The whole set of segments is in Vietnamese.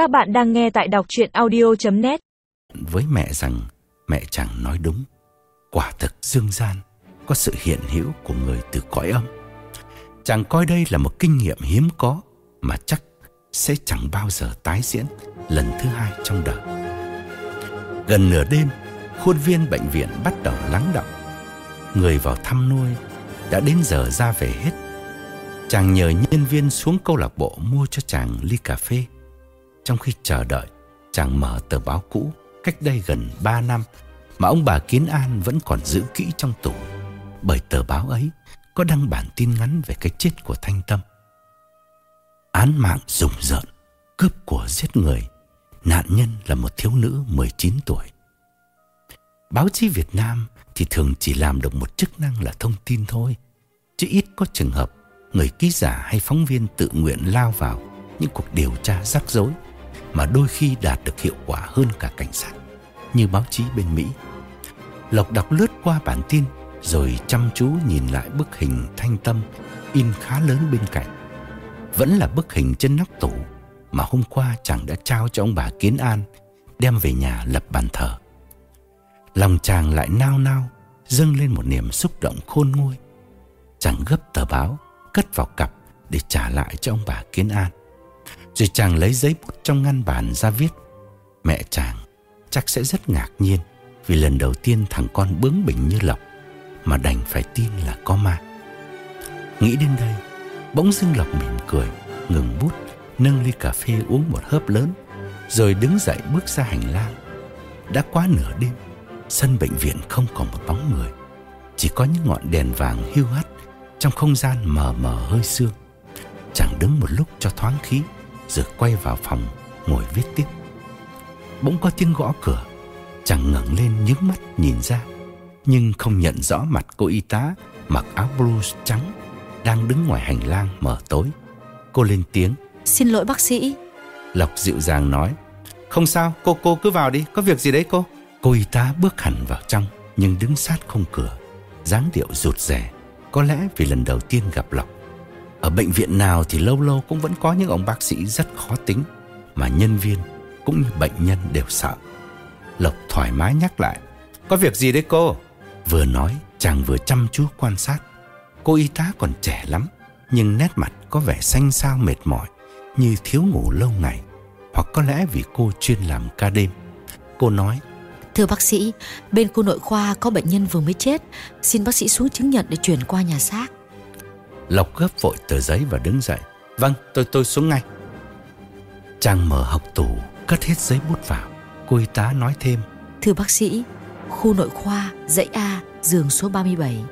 Các bạn đang nghe tại đọc chuyện audio.net với mẹ rằng mẹ chẳng nói đúng. Quả thực dương gian có sự hiện hữu của người từ cõi âm. Chàng coi đây là một kinh nghiệm hiếm có mà chắc sẽ chẳng bao giờ tái diễn lần thứ hai trong đời. Gần nửa đêm, khuôn viên bệnh viện bắt đầu lắng động. Người vào thăm nuôi đã đến giờ ra về hết. Chàng nhờ nhân viên xuống câu lạc bộ mua cho chàng ly cà phê. Trong khi chờ đợi, chàng mở tờ báo cũ cách đây gần 3 năm mà ông bà Kiến An vẫn còn giữ kỹ trong tủ. Bởi tờ báo ấy có đăng bản tin ngắn về cái chết của Thanh Tâm. Án mạng rùng rợn, cướp của giết người, nạn nhân là một thiếu nữ 19 tuổi. Báo chí Việt Nam thì thường chỉ làm được một chức năng là thông tin thôi, chứ ít có trường hợp người ký giả hay phóng viên tự nguyện lao vào những cuộc điều tra rắc rối mà đôi khi đạt được hiệu quả hơn cả cảnh sát, như báo chí bên Mỹ. Lộc đọc lướt qua bản tin rồi chăm chú nhìn lại bức hình thanh tâm in khá lớn bên cạnh. Vẫn là bức hình trên nóc tủ mà hôm qua chàng đã trao cho ông bà Kiến An đem về nhà lập bàn thờ. Lòng chàng lại nao nao dâng lên một niềm xúc động khôn nguôi. Chàng gấp tờ báo cất vào cặp để trả lại cho ông bà Kiến An. Rồi chàng lấy giấy bút trong ngăn bàn ra viết. Mẹ chàng, chắc sẽ rất ngạc nhiên Vì lần đầu tiên thằng con bướng bỉnh như Lộc Mà đành phải tin là có ma. Nghĩ đến đây, Bỗng dưng Lộc mỉm cười, Ngừng bút, Nâng ly cà phê uống một hớp lớn, Rồi đứng dậy bước ra hành lang. Đã quá nửa đêm, Sân bệnh viện không còn một bóng người, Chỉ có những ngọn đèn vàng hiu hắt Trong không gian mờ mờ hơi sương. Chàng đứng một lúc cho thoáng khí rồi quay vào phòng ngồi viết tiếp. Bỗng có tiếng gõ cửa, chàng ngẩng lên nhướng mắt nhìn ra, nhưng không nhận rõ mặt cô y tá mặc áo blue trắng đang đứng ngoài hành lang mở tối. Cô lên tiếng. Xin lỗi bác sĩ. Lộc dịu dàng nói. Không sao, cô cô cứ vào đi, có việc gì đấy cô? Cô y tá bước hẳn vào trong, nhưng đứng sát không cửa, dáng điệu rụt rè, có lẽ vì lần đầu tiên gặp Lộc. Ở bệnh viện nào thì lâu lâu cũng vẫn có những ông bác sĩ rất khó tính mà nhân viên cũng như bệnh nhân đều sợ. Lộc thoải mái nhắc lại. Có việc gì đấy cô? Vừa nói chàng vừa chăm chú quan sát. Cô y tá còn trẻ lắm nhưng nét mặt có vẻ xanh xao mệt mỏi như thiếu ngủ lâu ngày hoặc có lẽ vì cô chuyên làm ca đêm. Cô nói Thưa bác sĩ, bên cô nội khoa có bệnh nhân vừa mới chết Xin bác sĩ xuống chứng nhận để chuyển qua nhà xác Lộc gấp vội tờ giấy và đứng dậy. Vâng tôi tôi xuống ngay. Chàng mở học tủ Cất hết giấy bút vào. Cô y tá nói thêm. Thưa bác sĩ Khu nội khoa dãy A giường số 37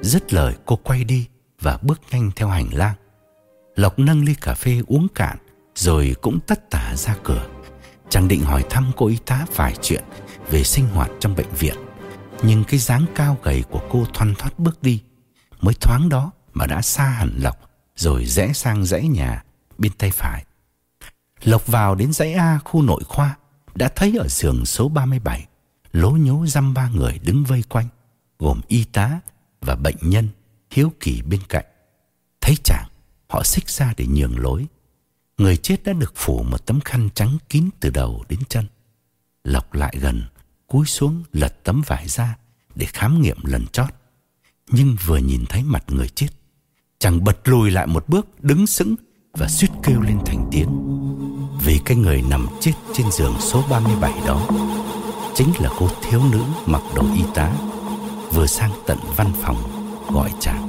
Dứt lời cô quay đi Và bước nhanh theo hành lang. Lộc nâng ly cà phê uống cạn Rồi cũng tất tả ra cửa. Chàng định hỏi thăm cô y tá vài chuyện Về sinh hoạt trong bệnh viện Nhưng cái dáng cao gầy của cô thoăn thoát bước đi. Mới thoáng đó mà đã xa hẳn Lộc rồi rẽ sang dãy nhà bên tay phải. Lộc vào đến dãy A khu nội khoa đã thấy ở giường số 37 lố nhố dăm ba người đứng vây quanh gồm y tá và bệnh nhân hiếu kỳ bên cạnh. Thấy chàng, họ xích ra để nhường lối. Người chết đã được phủ một tấm khăn trắng kín từ đầu đến chân. Lộc lại gần, cúi xuống lật tấm vải ra để khám nghiệm lần chót. Nhưng vừa nhìn thấy mặt người chết, Chàng bật lùi lại một bước, Đứng sững và suýt kêu lên thành tiếng. Vì cái người nằm chết trên giường số 37 đó, Chính là cô thiếu nữ mặc đồ y tá, Vừa sang tận văn phòng gọi chàng.